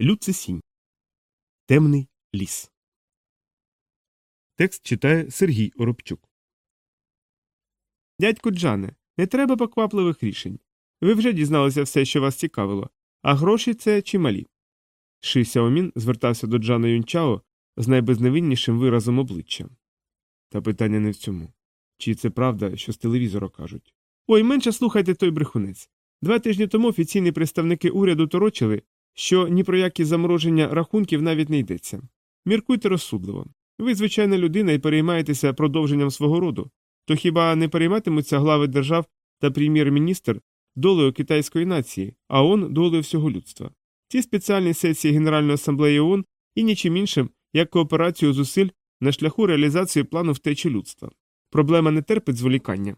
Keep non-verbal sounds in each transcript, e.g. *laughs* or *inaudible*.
Люцисінь. Темний ліс. Текст читає Сергій Оробчук. Дядьку Джане, не треба поквапливих рішень. Ви вже дізналися все, що вас цікавило, а гроші це чималі. Ши Сяомін звертався до Джана Юнчао з найбезневиннішим виразом обличчя. Та питання не в цьому. Чи це правда, що з телевізора кажуть? Ой, менше слухайте той брехунець. Два тижні тому офіційні представники уряду торочили, що ні про які замороження рахунків навіть не йдеться. Міркуйте розсудливо. Ви звичайна людина і переймаєтеся продовженням свого роду. То хіба не перейматимуться глави держав та прем'єр-міністр долею китайської нації, а ООН – долею всього людства? Ці спеціальні сесії Генеральної асамблеї ООН і нічим іншим, як кооперацію зусиль на шляху реалізації плану втечі людства. Проблема не терпить зволікання.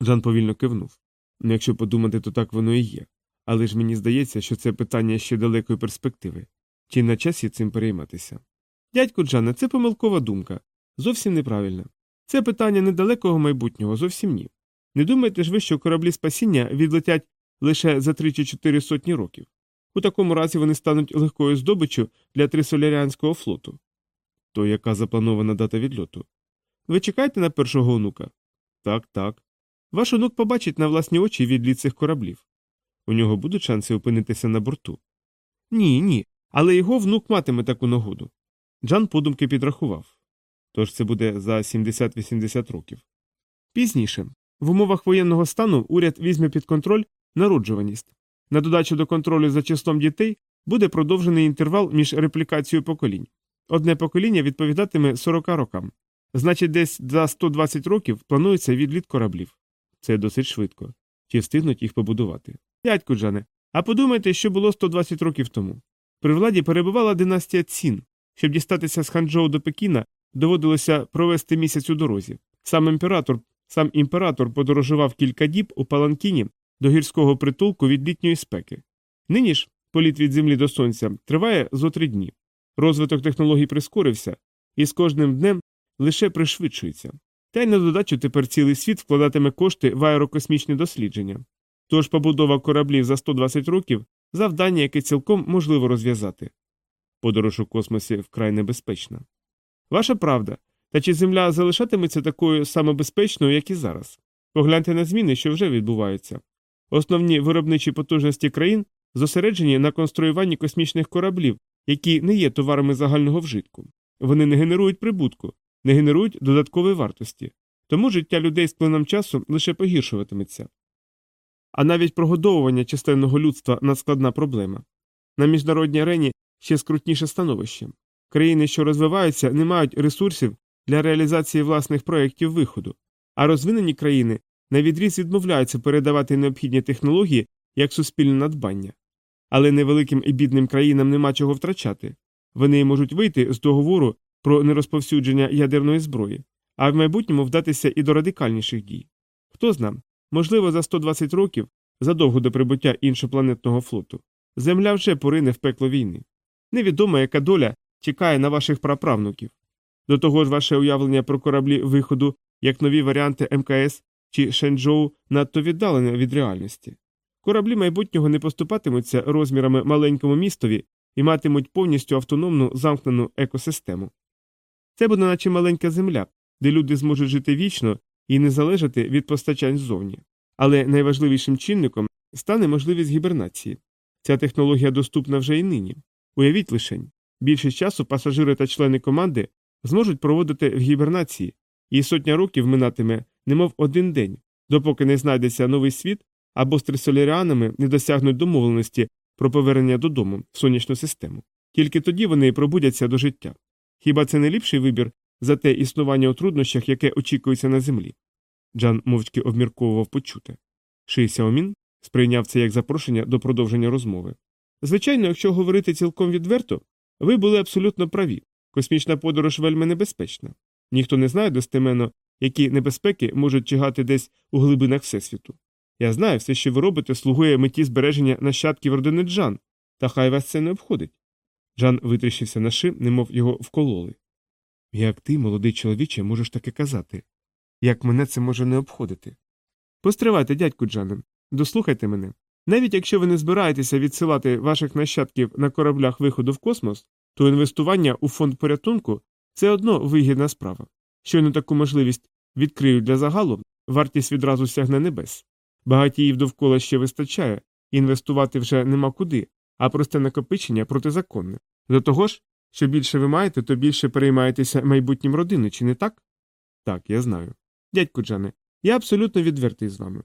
Жан повільно кивнув. Ну, якщо подумати, то так воно і є. Але ж мені здається, що це питання ще далекої перспективи. Чи на часі цим перейматися? Дядьку Джане, це помилкова думка. Зовсім неправильна. Це питання недалекого майбутнього, зовсім ні. Не думайте ж ви, що кораблі спасіння відлетять лише за три чи чотири сотні років. У такому разі вони стануть легкою здобиччю для трисоляріанського флоту. То яка запланована дата відльоту? Ви чекаєте на першого онука? Так, так. Ваш онук побачить на власні очі відліт цих кораблів. У нього будуть шанси опинитися на борту? Ні, ні. Але його внук матиме таку нагоду. Джан подумки підрахував. Тож це буде за 70-80 років. Пізніше, в умовах воєнного стану уряд візьме під контроль народжуваність. На додачу до контролю за числом дітей буде продовжений інтервал між реплікацією поколінь. Одне покоління відповідатиме 40 рокам. Значить, десь за 120 років планується відліт кораблів. Це досить швидко. Чи встигнуть їх побудувати? Дядьку Джане, а подумайте, що було 120 років тому. При владі перебувала династія Цін. Щоб дістатися з Ханчжоу до Пекіна, доводилося провести місяць у дорозі. Сам імператор сам імператор подорожував кілька діб у Паланкіні до гірського притулку від літньої спеки. Нині ж політ від землі до сонця триває зо три дні. Розвиток технологій прискорився, і з кожним днем лише пришвидшується. Та й на додачу тепер цілий світ вкладатиме кошти в аерокосмічні дослідження. Тож побудова кораблів за 120 років завдання, яке цілком можливо розв'язати. Подорож у космосі вкрай небезпечна. Ваша правда, та чи Земля залишатиметься такою самобезпечною, як і зараз? Погляньте на зміни, що вже відбуваються. Основні виробничі потужності країн зосереджені на конструюванні космічних кораблів, які не є товарами загального вжитку. Вони не генерують прибутку, не генерують додаткової вартості, тому життя людей з плином часу лише погіршуватиметься. А навіть прогодовування численного людства надскладна проблема. На міжнародній арені ще скрутніше становище. Країни, що розвиваються, не мають ресурсів для реалізації власних проєктів виходу, а розвинені країни навідріз відмовляються передавати необхідні технології як суспільне надбання. Але невеликим і бідним країнам нема чого втрачати вони можуть вийти з договору про нерозповсюдження ядерної зброї, а в майбутньому вдатися і до радикальніших дій. Хто зна, можливо, за 120 років, задовго до прибуття іншопланетного флоту, Земля вже порине в пекло війни. Невідомо, яка доля чекає на ваших праправнуків. До того ж, ваше уявлення про кораблі виходу як нові варіанти МКС чи Шенджоу надто віддалене від реальності. Кораблі майбутнього не поступатимуться розмірами маленькому містові і матимуть повністю автономну замкнену екосистему. Це буде наче маленька земля, де люди зможуть жити вічно і не залежати від постачань ззовні. Але найважливішим чинником стане можливість гібернації. Ця технологія доступна вже і нині. Уявіть лишень, більшість часу пасажири та члени команди зможуть проводити в гібернації, і сотня років минатиме, немов один день, допоки не знайдеться новий світ або з трисоляріанами не досягнуть домовленості про повернення додому в сонячну систему. Тільки тоді вони пробудяться до життя. Хіба це не ліпший вибір за те існування у труднощах, яке очікується на землі? Джан мовчки обмірковував почуте. Ший Сяомін сприйняв це як запрошення до продовження розмови. Звичайно, якщо говорити цілком відверто, ви були абсолютно праві. Космічна подорож вельми небезпечна. Ніхто не знає достеменно, які небезпеки можуть чигати десь у глибинах Всесвіту. Я знаю, все, що ви робите, слугує меті збереження нащадків родини Джан, та хай вас це не обходить. Джан витріщився на ши, немов його вкололи. Як ти, молодий чоловіче, можеш таке казати? Як мене це може не обходити? Постривайте, дядьку Джане, дослухайте мене. Навіть якщо ви не збираєтеся відсилати ваших нащадків на кораблях виходу в космос, то інвестування у фонд порятунку це одно вигідна справа. Щойно таку можливість відкриють для загалу, вартість відразу сягне небес. Багатіїв довкола ще вистачає, інвестувати вже нема куди, а просте накопичення протизаконне. До того ж, що більше ви маєте, то більше переймаєтеся майбутнім родини, чи не так? Так, я знаю. Дядьку Джане, я абсолютно відвертий з вами.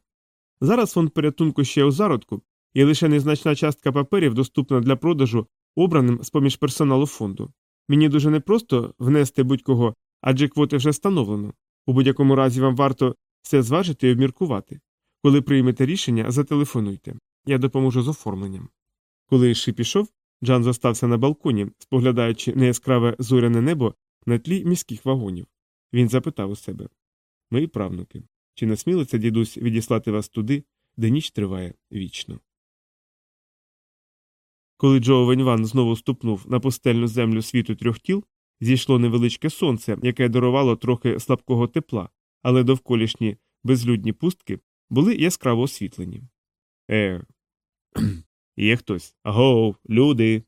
Зараз фонд порятунку ще у зародку, і лише незначна частка паперів доступна для продажу обраним з поміж персоналу фонду. Мені дуже непросто внести будь-кого, адже квоти вже встановлено. У будь-якому разі вам варто все зважити і обміркувати. Коли приймете рішення, зателефонуйте. Я допоможу з оформленням. Коли Ши пішов, Джан зостався на балконі, споглядаючи неяскраве зоряне небо на тлі міських вагонів. Він запитав у себе Мої правнуки, чи насмілиться дідусь відіслати вас туди, де ніч триває вічно? Коли Джо Веньван знову ступнув на пустельну землю світу трьох тіл, зійшло невеличке сонце, яке дарувало трохи слабкого тепла, але довколішні безлюдні пустки були яскраво освітлені. Е. Є хтось. Агоу, люди.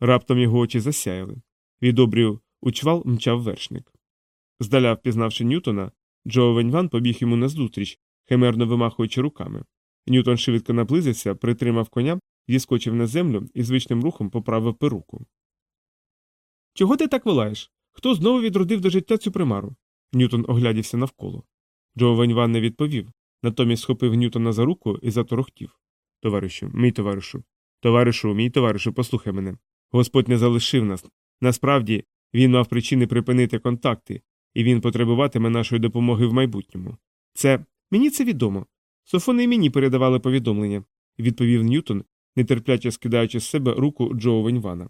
Раптом його очі засяяли. Від обрію учвал мчав вершник. Здаля впізнавши Ньютона, Джо Веньван побіг йому назустріч, химерно вимахуючи руками. Ньютон швидко наблизився, притримав коня, зіскочив на землю і звичним рухом поправив перуку. Чого ти так волаєш? Хто знову відродив до життя цю примару? Ньютон оглядівся навколо. Джо Веньван не відповів, натомість схопив Ньютона за руку і заторохтів. Товаришу, мій товаришу, товаришу, мій товаришу, послухай мене. Господь не залишив нас. Насправді, він мав причини припинити контакти, і він потребуватиме нашої допомоги в майбутньому. Це мені це відомо. Софони мені передавали повідомлення, відповів Ньютон, нетерпляче скидаючи з себе руку Джо Веньвана.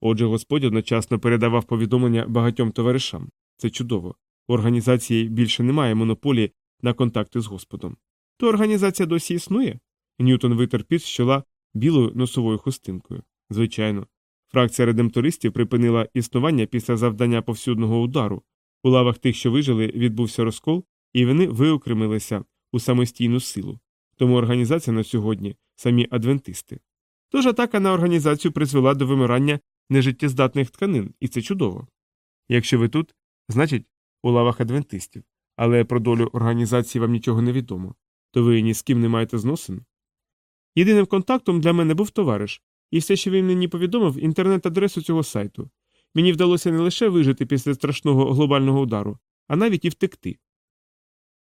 Отже, Господь одночасно передавав повідомлення багатьом товаришам. Це чудово. Організації більше немає монополії на контакти з Господом. То організація досі існує? Ньютон витер під з чола білою носовою хустинкою. Звичайно, фракція редемтористів припинила існування після завдання повсюдного удару. У лавах тих, що вижили, відбувся розкол, і вони виокремилися у самостійну силу. Тому організація на сьогодні самі адвентисти. Тож атака на організацію призвела до вимирання нежиттєздатних тканин, і це чудово. Якщо ви тут, значить, у лавах адвентистів, але про долю організації вам нічого не відомо, то ви ні з ким не маєте зносин. Єдиним контактом для мене був товариш, і все, що він мені повідомив, інтернет-адресу цього сайту. Мені вдалося не лише вижити після страшного глобального удару, а навіть і втекти.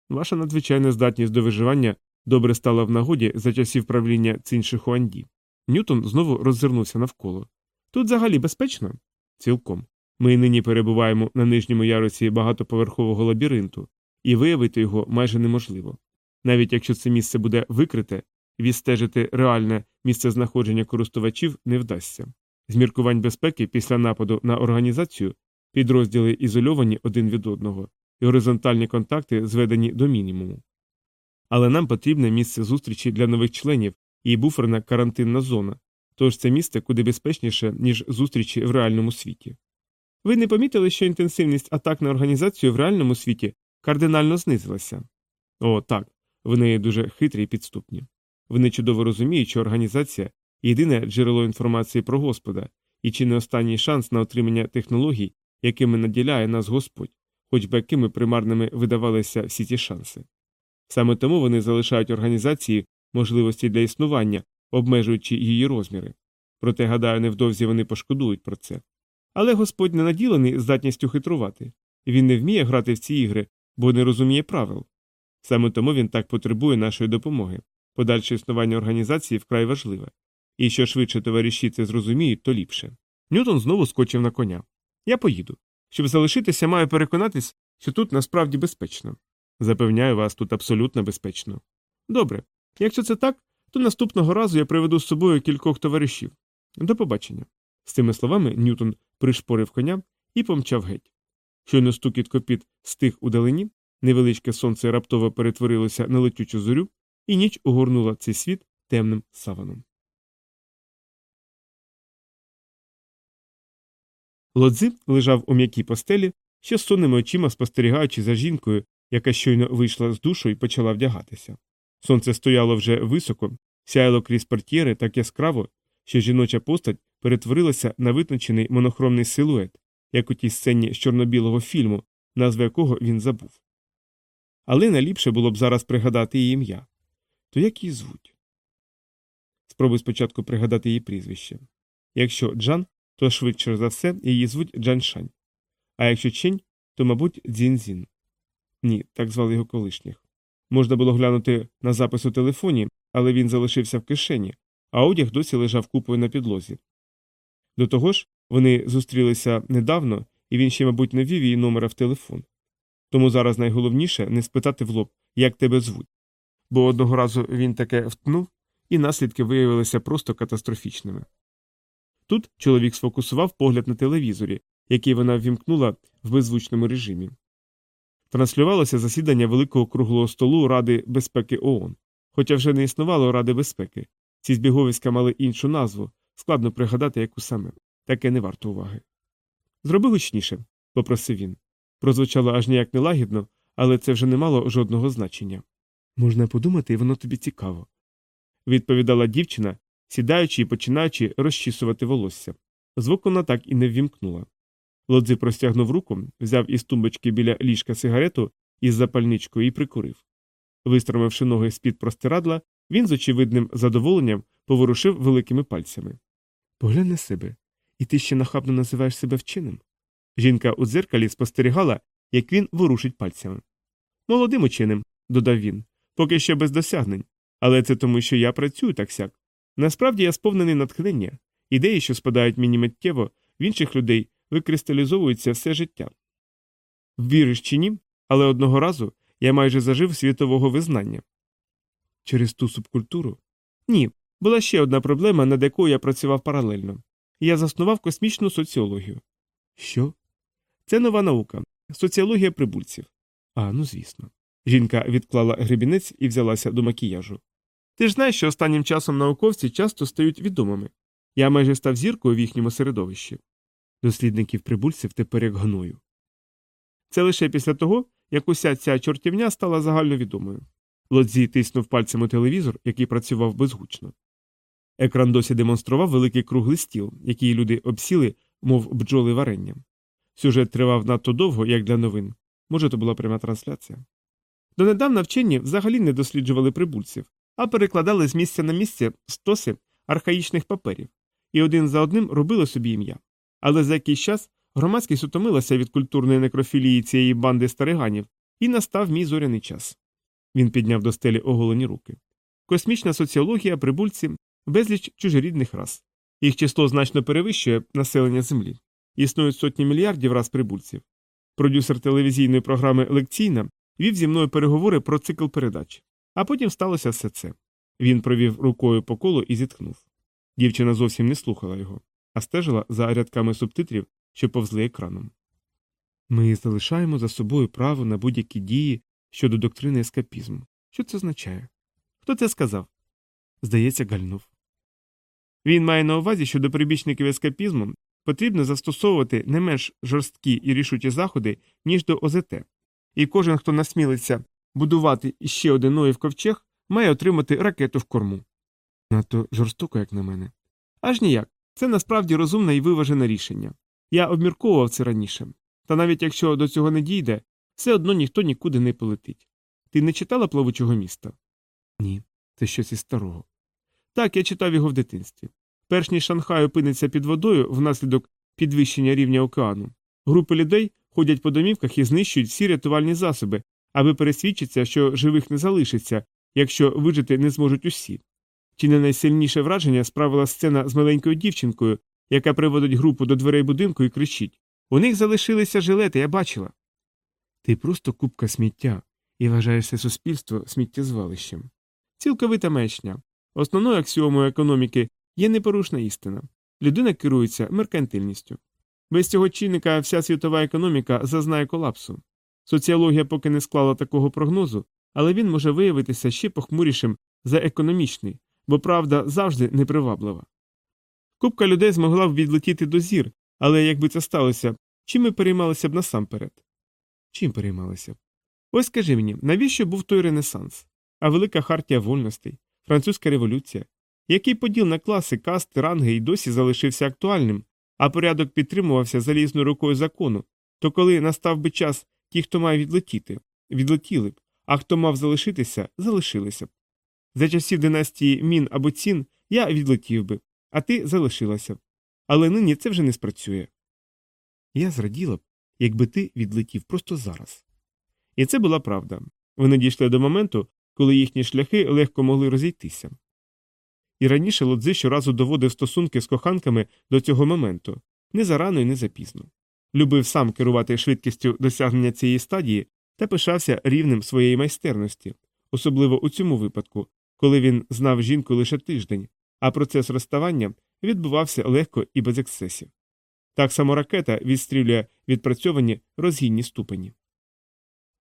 Ваша надзвичайна здатність до виживання добре стала в нагоді за часів правління Цінші Хуанді. Ньютон знову роззирнувся навколо. Тут взагалі безпечно? Цілком. Ми нині перебуваємо на нижньому ярусі багатоповерхового лабіринту, і виявити його майже неможливо. Навіть якщо це місце буде викрите, відстежити реальне місце знаходження користувачів не вдасться. З міркувань безпеки після нападу на організацію підрозділи ізольовані один від одного, і горизонтальні контакти зведені до мінімуму. Але нам потрібне місце зустрічі для нових членів і буферна карантинна зона, тож це місце куди безпечніше, ніж зустрічі в реальному світі. Ви не помітили, що інтенсивність атак на організацію в реальному світі кардинально знизилася? О, так, вони дуже хитрі і підступні. Вони чудово розуміють, що організація єдине джерело інформації про Господа і чи не останній шанс на отримання технологій, якими наділяє нас Господь, хоч би якими примарними видавалися всі ці шанси. Саме тому вони залишають організації можливості для існування, обмежуючи її розміри. Проте, гадаю, невдовзі вони пошкодують про це. Але Господь не наділений здатністю хитрувати, він не вміє грати в ці ігри, бо не розуміє правил. Саме тому він так потребує нашої допомоги. Подальше існування організації вкрай важливе. І що швидше товариші це зрозуміють, то ліпше. Ньютон знову скочив на коня. Я поїду. Щоб залишитися, маю переконатись, що тут насправді безпечно. Запевняю вас, тут абсолютно безпечно. Добре. Якщо це так, то наступного разу я приведу з собою кількох товаришів. До побачення. З цими словами Ньютон пришпорив коня і помчав геть. Щойно стукіт копіт стих удалині, невеличке сонце раптово перетворилося на летючу зорю, і ніч огорнула цей світ темним саваном. Лодзи лежав у м'якій постелі, ще з сонними очима спостерігаючи за жінкою, яка щойно вийшла з душу і почала вдягатися. Сонце стояло вже високо, сяяло крізь портьєри так яскраво, що жіноча постать перетворилася на витончений монохромний силует, як у тій сцені з чорно-білого фільму, назви якого він забув. Але найліпше було б зараз пригадати її ім'я. То як її звуть? Спробуй спочатку пригадати її прізвище. Якщо Джан, то швидше за все її звуть Джаншань. А якщо Чень, то, мабуть, Дзінзін. Ні, так звали його колишніх. Можна було глянути на запис у телефоні, але він залишився в кишені, а одяг досі лежав купою на підлозі. До того ж, вони зустрілися недавно, і він ще, мабуть, не ввів її номера в телефон. Тому зараз найголовніше не спитати в лоб, як тебе звуть. Бо одного разу він таке втнув, і наслідки виявилися просто катастрофічними. Тут чоловік сфокусував погляд на телевізорі, який вона ввімкнула в беззвучному режимі. Транслювалося засідання Великого круглого столу Ради безпеки ООН. Хоча вже не існувало Ради безпеки. Ці збіговиська мали іншу назву, складно пригадати, яку саме. Таке не варто уваги. Зроби гучніше, попросив він. Прозвучало аж ніяк нелагідно, але це вже не мало жодного значення. Можна подумати, воно тобі цікаво. Відповідала дівчина, сідаючи і починаючи розчісувати волосся. Звук вона так і не ввімкнула. Лодзи простягнув руку, взяв із тумбочки біля ліжка сигарету із запальничкою і прикурив. Вистромивши ноги з під простирадла, він з очевидним задоволенням поворушив великими пальцями. Поглянь на себе, і ти ще нахабно називаєш себе вченим. Жінка у дзеркалі спостерігала, як він ворушить пальцями. Молодим ученим, додав він, поки що без досягнень. Але це тому, що я працюю так сяк. Насправді я сповнений натхнення, ідеї, що спадають мені миттєво, в інших людей викристалізовуються все життя. Віриш чи ні, але одного разу я майже зажив світового визнання. Через ту субкультуру? Ні. Була ще одна проблема, над якою я працював паралельно. Я заснував космічну соціологію. Що? Це нова наука соціологія прибульців. А, ну звісно. Жінка відклала гребінець і взялася до макіяжу. Ти ж знаєш, що останнім часом науковці часто стають відомими. Я майже став зіркою в їхньому середовищі. Дослідників прибульців тепер як гною. Це лише після того, як уся ця чортівня стала загальновідомою. Лодзі тиснув пальцем у телевізор, який працював безгучно. Екран досі демонстрував великий круглий стіл, який люди обсіли, мов бджоли варенням. Сюжет тривав надто довго, як для новин. Може, то була пряма трансляція. Донедавна вчені взагалі не досліджували прибульців, а перекладали з місця на місце стоси архаїчних паперів, і один за одним робили собі ім'я. Але за якийсь час громадськість утомилася від культурної некрофілії цієї банди стариганів, і настав мій зоряний час. Він підняв до стелі оголені руки. Космічна соціологія, прибульці, безліч чужорідних рас. Їх число значно перевищує населення Землі. Існують сотні мільярдів рас прибульців. Продюсер телевізійної програми Лекційна вів зі мною переговори про цикл передач. А потім сталося все це. Він провів рукою по колу і зітхнув. Дівчина зовсім не слухала його, а стежила за рядками субтитрів, що повзли екраном. Ми залишаємо за собою право на будь-які дії щодо доктрини ескапізму. Що це означає? Хто це сказав? Здається, гальнув. Він має на увазі, що до прибічників ескапізму потрібно застосовувати не менш жорсткі і рішучі заходи, ніж до ОЗТ, і кожен, хто насмілиться будувати іще один Ноїв ковчег, має отримати ракету в корму. Надто жорстоко, як на мене. Аж ніяк. Це насправді розумне і виважене рішення. Я обмірковував це раніше. Та навіть якщо до цього не дійде, все одно ніхто нікуди не полетить. Ти не читала плавучого міста? Ні, це щось із старого. Так, я читав його в дитинстві. Перш ніж Шанхай опиниться під водою внаслідок підвищення рівня океану, групи людей ходять по домівках і знищують всі рятувальні засоби, аби пересвідчитися, що живих не залишиться, якщо вижити не зможуть усі. Чи не найсильніше враження справила сцена з маленькою дівчинкою, яка приводить групу до дверей будинку і кричить У них залишилися жилети, я бачила. Ти просто купка сміття і вважаєшся суспільство сміттєзвалищем. Цілковита мечня. Основною аксіомою економіки є непорушна істина. Людина керується меркантильністю. Без цього чинника вся світова економіка зазнає колапсу. Соціологія поки не склала такого прогнозу, але він може виявитися ще похмурішим за економічний, бо правда завжди неприваблива. Купка людей змогла б відлетіти до зір, але якби це сталося, чим ми переймалися б насамперед? Чим переймалися б? Ось скажи мені, навіщо був той Ренесанс, а велика хартія вольностей, французька революція. Який поділ на класи, касти, ранги і досі залишився актуальним, а порядок підтримувався залізною рукою закону, то коли настав би час, ті, хто має відлетіти, відлетіли б, а хто мав залишитися, залишилися б. За часів династії мін або цін я відлетів би, а ти залишилася б. Але нині це вже не спрацює. Я зраділа б, якби ти відлетів просто зараз. І це була правда. Вони дійшли до моменту, коли їхні шляхи легко могли розійтися. І раніше Лодзи щоразу доводив стосунки з коханками до цього моменту не зарано і не запізно. Любив сам керувати швидкістю досягнення цієї стадії та пишався рівнем своєї майстерності, особливо у цьому випадку, коли він знав жінку лише тиждень, а процес розставання відбувався легко і без ексцесів. Так само ракета відстрілює відпрацьовані розгінні ступені.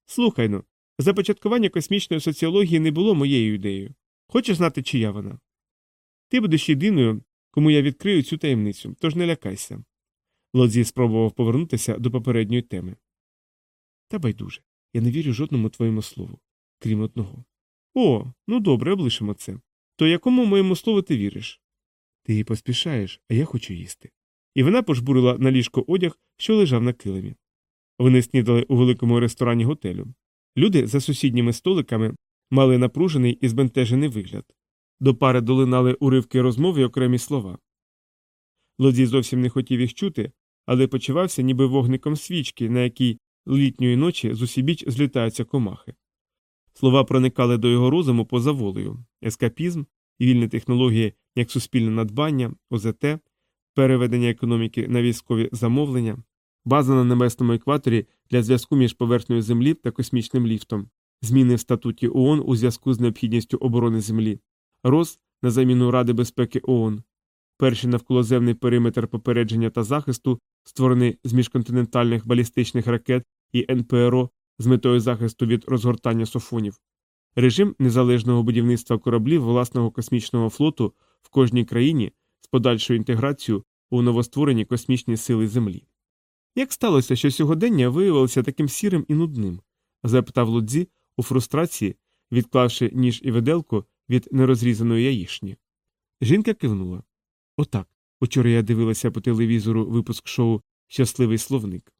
Слухай ну, започаткування космічної соціології не було моєю ідеєю. Хочеш знати, чия вона? Ти будеш єдиною, кому я відкрию цю таємницю, тож не лякайся. Лодзі спробував повернутися до попередньої теми. Та байдуже, я не вірю жодному твоєму слову, крім одного. О, ну добре, облишимо це. То якому моєму слову ти віриш? Ти її поспішаєш, а я хочу їсти. І вона пожбурила на ліжко одяг, що лежав на килимі. Вони снідали у великому ресторані готелю. Люди за сусідніми столиками мали напружений і збентежений вигляд. До пари долинали уривки розмови й окремі слова. Лодій зовсім не хотів їх чути, але почувався ніби вогником свічки, на якій літньої ночі зусібіч злітаються комахи. Слова проникали до його розуму поза волею ескапізм, вільні технології як суспільне надбання, ОЗТ, переведення економіки на військові замовлення, база на небесному екваторі для зв'язку між поверхнею Землі та космічним ліфтом, зміни в статуті ООН у зв'язку з необхідністю оборони Землі, РОС на заміну Ради безпеки ООН, перший навколоземний периметр попередження та захисту, створений з міжконтинентальних балістичних ракет і НПРО з метою захисту від розгортання софонів, режим незалежного будівництва кораблів власного космічного флоту в кожній країні з подальшою інтеграцією у новостворені космічні сили Землі. Як сталося, що сьогодення виявилося таким сірим і нудним? запитав Лудзі у фрустрації, відклавши ніж і виделку від нерозрізаної яїшні. Жінка кивнула. Отак. Учора я дивилася по телевізору випуск шоу Щасливий словник.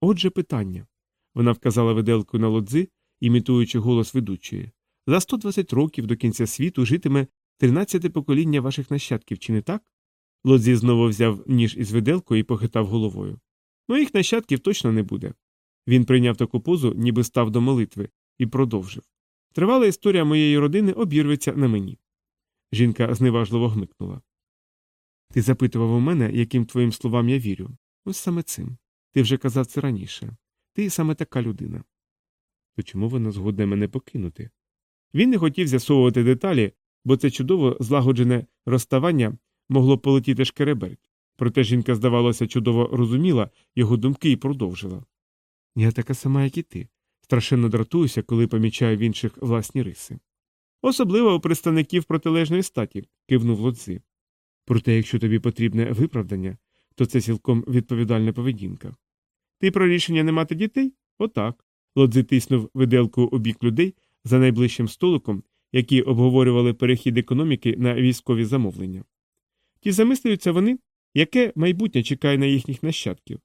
Отже, питання. Вона вказала виделкою на лодзи, імітуючи голос ведучої. За 120 років до кінця світу житиме 13 покоління ваших нащадків, чи не так? Лодзі знову взяв ніж із виделкою і похитав головою. Моїх нащадків точно не буде. Він прийняв таку позу, ніби став до молитви, і продовжив. Тривала історія моєї родини обірветься на мені. Жінка зневажливо гмикнула. Ти запитував у мене, яким твоїм словам я вірю. Ось саме цим. Ти вже казав це раніше. Ти саме така людина. То чому вона згодна мене покинути? Він не хотів з'ясовувати деталі, бо це чудово злагоджене розставання могло полетіти шкереберть. Проте жінка, здавалося, чудово розуміла його думки і продовжила. Я така сама, як і ти. Страшенно дратуюся, коли помічаю в інших власні риси. Особливо у представників протилежної статі, кивнув лодзи. Проте, якщо тобі потрібне виправдання, то це цілком відповідальна поведінка. Ти про рішення не мати дітей? Отак. Лодзи тиснув виделку у бік людей за найближчим столиком, які обговорювали перехід економіки на військові замовлення. Ті замислюються вони, яке майбутнє чекає на їхніх нащадків.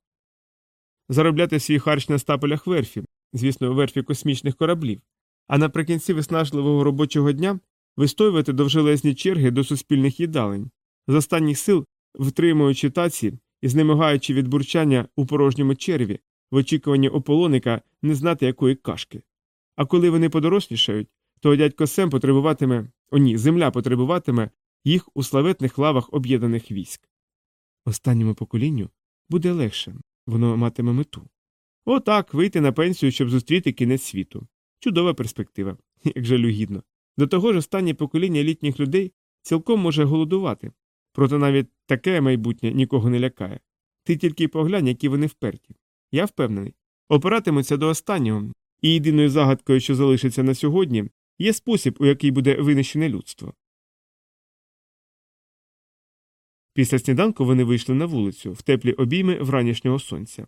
Заробляти свій харч на стапелях верфі, звісно, верфі космічних кораблів, а наприкінці виснажливого робочого дня вистоювати довжелезні черги до суспільних їдалень, з останніх сил втримуючи таці і знемагаючи від бурчання у порожньому черві, в очікуванні ополоника не знати якої кашки. А коли вони подорослішають, то дядько Сем потребуватиме о ні, земля потребуватиме їх у славетних лавах об'єднаних військ. Останньому поколінню буде легше, воно матиме мету. Отак вийти на пенсію, щоб зустріти кінець світу. Чудова перспектива, *laughs* як жалюгідно. До того ж, останнє покоління літніх людей цілком може голодувати, проте навіть таке майбутнє нікого не лякає. Ти тільки поглянь, які вони вперті. Я впевнений. Опиратимуться до останнього, і єдиною загадкою, що залишиться на сьогодні, є спосіб, у який буде винищене людство. Після сніданку вони вийшли на вулицю в теплі обійми вранішнього сонця.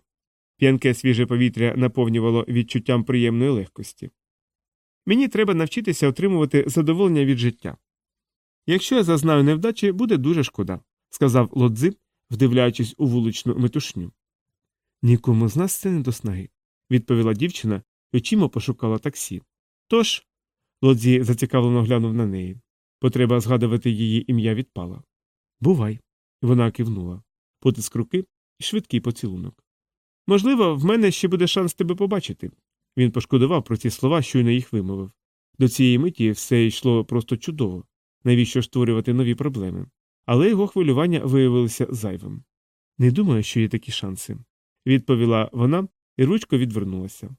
П'янке свіже повітря наповнювало відчуттям приємної легкості. Мені треба навчитися отримувати задоволення від життя. Якщо я зазнаю невдачі, буде дуже шкода, сказав лодзи, вдивляючись у вуличну метушню. Нікому з нас це не до снаги, відповіла дівчина очима пошукала таксі. Тож. Лодзі зацікавлено глянув на неї. Потреба згадувати її ім'я відпала. Бувай. Вона кивнула. Потиск руки і швидкий поцілунок. Можливо, в мене ще буде шанс тебе побачити. Він пошкодував про ці слова, щойно їх вимовив. До цієї миті все йшло просто чудово. Навіщо створювати нові проблеми? Але його хвилювання виявилося зайвим. Не думаю, що є такі шанси, відповіла вона і ручко відвернулася.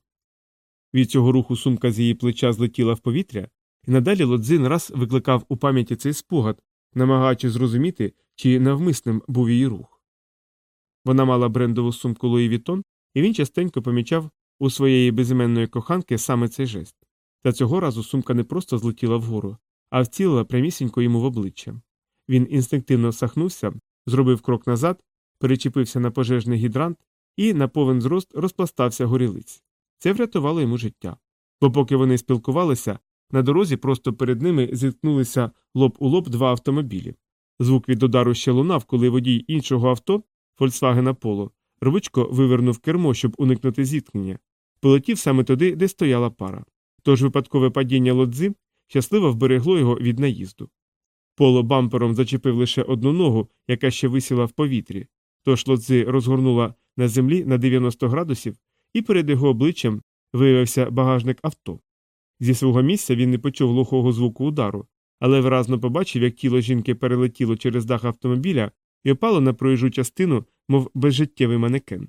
Від цього руху сумка з її плеча злетіла в повітря, і надалі лодзин раз викликав у пам'яті цей спогад, намагаючись зрозуміти, чи навмисним був її рух. Вона мала брендову сумку Луї Вітон, і він частенько помічав у своєї безіменної коханки саме цей жест. Та цього разу сумка не просто злетіла вгору, а вцілила прямісінько йому в обличчя. Він інстинктивно сахнувся, зробив крок назад, перечепився на пожежний гідрант і на повен зрост розпластався горілиць. Це врятувало йому життя. Бо поки вони спілкувалися, на дорозі просто перед ними зіткнулися лоб у лоб два автомобілі. Звук від удару ще лунав, коли водій іншого авто, Volkswagen Polo, рвучко вивернув кермо, щоб уникнути зіткнення, полетів саме туди, де стояла пара. Тож випадкове падіння лодзи щасливо вберегло його від наїзду. Поло бампером зачепив лише одну ногу, яка ще висіла в повітрі, тож лодзи розгорнула на землі на 90 градусів, і перед його обличчям виявився багажник авто. Зі свого місця він не почув глухого звуку удару, але виразно побачив, як тіло жінки перелетіло через дах автомобіля і опало на проїжджу частину, мов безжиттєвий манекен.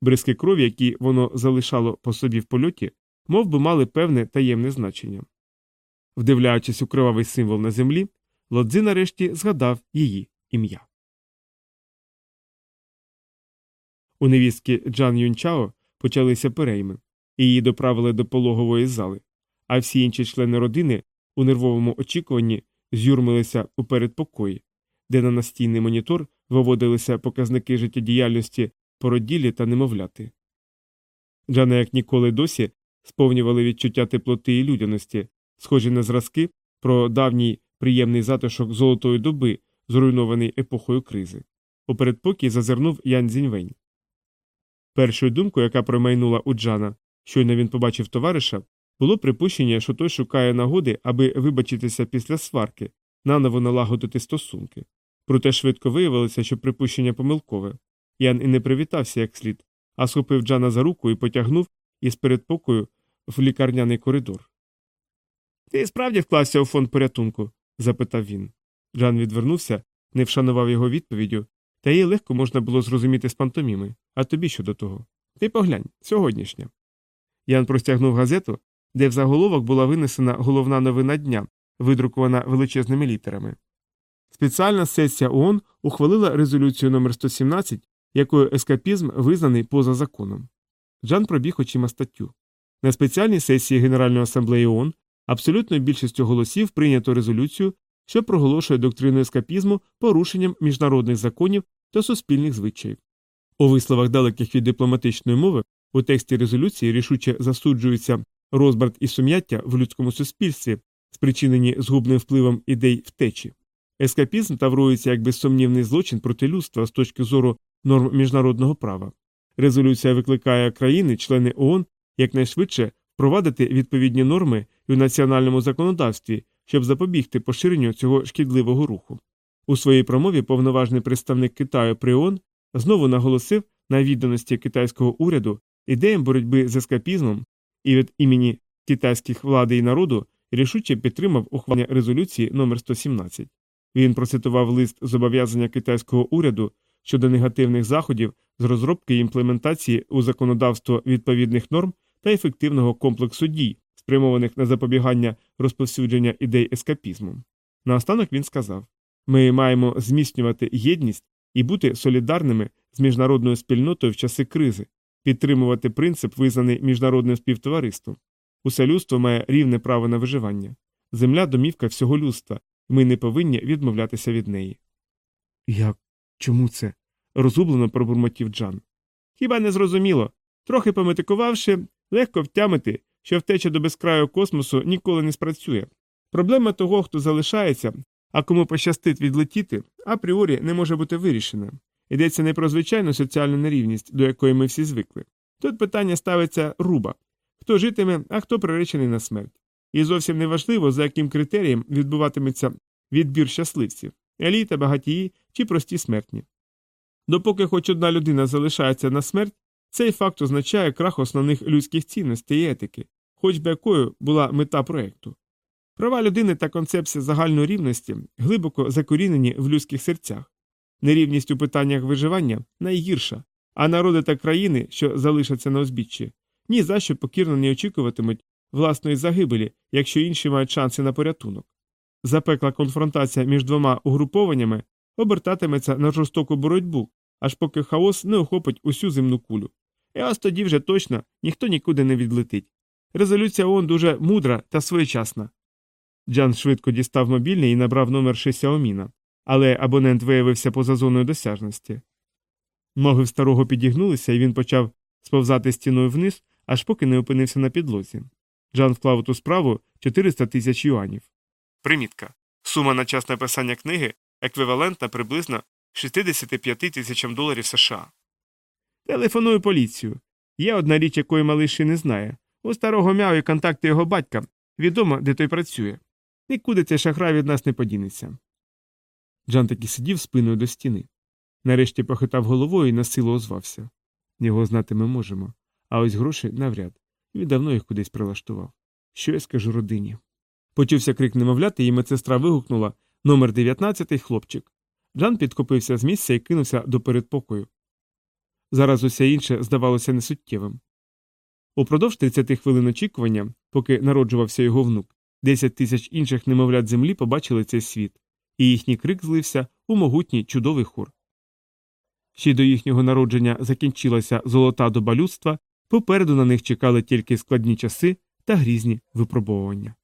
Бризки крові, які воно залишало по собі в польоті, мов би мали певне таємне значення. Вдивляючись у кривавий символ на землі, лодзи нарешті згадав її ім'я. У невістки Джан Юнчао почалися перейми, і її доправили до пологової зали, а всі інші члени родини у нервовому очікуванні з'юрмилися у передпокої, де на настійний монітор виводилися показники життєдіяльності породілі та немовляти. Джана, як ніколи досі, сповнювали відчуття теплоти і людяності, схожі на зразки про давній приємний затишок золотої доби, зруйнований епохою кризи. У передпокій зазирнув Ян Зіньвень. Першою думкою, яка промайнула у Джана, щойно він побачив товариша, було припущення, що той шукає нагоди, аби вибачитися після сварки, наново налагодити стосунки. Проте швидко виявилося, що припущення помилкове. Ян і не привітався як слід, а схопив Джана за руку і потягнув із передпокою в лікарняний коридор. Ти справді вклався у фонд порятунку? запитав він. Джан відвернувся, не вшанував його відповіддю, та її легко можна було зрозуміти з пантоміми. А тобі що до того? Ти поглянь, сьогоднішня. Ян простягнув газету, де в заголовок була винесена головна новина дня, видрукована величезними літерами. Спеціальна сесія ООН ухвалила резолюцію номер 117, якою ескапізм визнаний поза законом. Джан пробіг очима статтю. На спеціальній сесії Генеральної асамблеї ООН абсолютною більшістю голосів прийнято резолюцію, що проголошує доктрину ескапізму порушенням міжнародних законів та суспільних звичаїв. У висловах далеких від дипломатичної мови у тексті резолюції рішуче засуджується розбрат і сум'яття в людському суспільстві, спричинені згубним впливом ідей втечі. Ескапізм таврується як безсумнівний злочин проти людства з точки зору норм міжнародного права. Резолюція викликає країни, члени ООН, якнайшвидше впровадити відповідні норми у національному законодавстві, щоб запобігти поширенню цього шкідливого руху. У своїй промові повноважний представник Китаю при ООН знову наголосив на відданості китайського уряду ідеям боротьби з ескапізмом і від імені китайських влади і народу рішуче підтримав ухвалення резолюції номер 117 Він процитував лист зобов'язання китайського уряду щодо негативних заходів з розробки і імплементації у законодавство відповідних норм та ефективного комплексу дій, спрямованих на запобігання розповсюдження ідей ескапізму. Наостанок він сказав ми маємо зміцнювати єдність і бути солідарними з міжнародною спільнотою в часи кризи, підтримувати принцип, визнаний міжнародним співтовариством. Усе людство має рівне право на виживання. Земля домівка всього людства, ми не повинні відмовлятися від неї. Як? Чому це? розгублено пробурмотів Джан. Хіба не зрозуміло? Трохи пометикувавши, легко втямити, що втеча до безкраю космосу ніколи не спрацює. Проблема того, хто залишається, А кому пощастить відлетіти, апріорі не може бути вирішене. Йдеться не про звичайну соціальну нерівність, до якої ми всі звикли. Тут питання ставиться руба хто житиме, а хто приречений на смерть. І зовсім не важливо, за яким критерієм відбуватиметься відбір щасливців еліта, багатії чи прості смертні. Допоки хоч одна людина залишається на смерть, цей факт означає крах основних людських цінностей і етики, хоч би якою була мета проекту. Права людини та концепція загальної рівності глибоко закорінені в людських серцях. Нерівність у питаннях виживання найгірша, а народи та країни, що залишаться на узбіччі, ні за що покірно не очікуватимуть власної загибелі, якщо інші мають шанси на порятунок. Запекла конфронтація між двома угрупованнями обертатиметься на жорстоку боротьбу, аж поки хаос не охопить усю земну кулю. І ось тоді вже точно ніхто нікуди не відлетить. Резолюція ООН дуже мудра та своєчасна. Джан швидко дістав мобільний і набрав номер Шисяоміна, але абонент виявився поза зоною досяжності. Ноги в старого підігнулися, і він почав сповзати стіною вниз, аж поки не опинився на підлозі. Джан вклав у ту справу 400 тисяч юанів. Примітка. Сума на час написання книги еквівалентна приблизно 65 тисячам доларів США. Телефоную поліцію. Є одна річ, якої малий ще не знає. У старого м'яви контакти його батька. Відомо, де той працює. Нікуди цей шахрай від нас не подінеться. Джан таки сидів спиною до стіни. Нарешті похитав головою і на силу озвався. Його знати ми можемо, а ось гроші навряд. Він давно їх кудись прилаштував. Що я скажу родині? Почувся крик немовляти, і медсестра вигукнула номер 19 хлопчик. Джан підкопився з місця і кинувся до передпокою. Зараз усе інше здавалося несуттєвим. Упродовж 30 хвилин очікування, поки народжувався його внук, 10 тисяч інших немовлят землі побачили цей світ, і їхній крик злився у могутній чудовий хор. Ще до їхнього народження закінчилася золота доба людства, попереду на них чекали тільки складні часи та грізні випробовування.